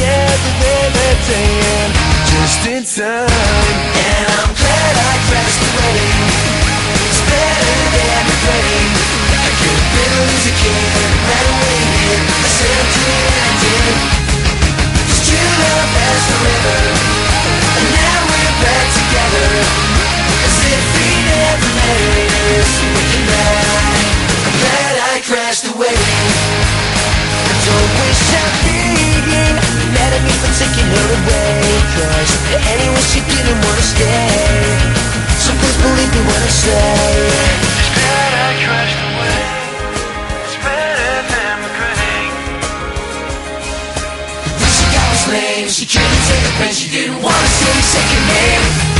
together, then Just in time. wanna stay. Me when I say It's I crashed It's better than She got his name She couldn't take the pain She didn't wanna say second name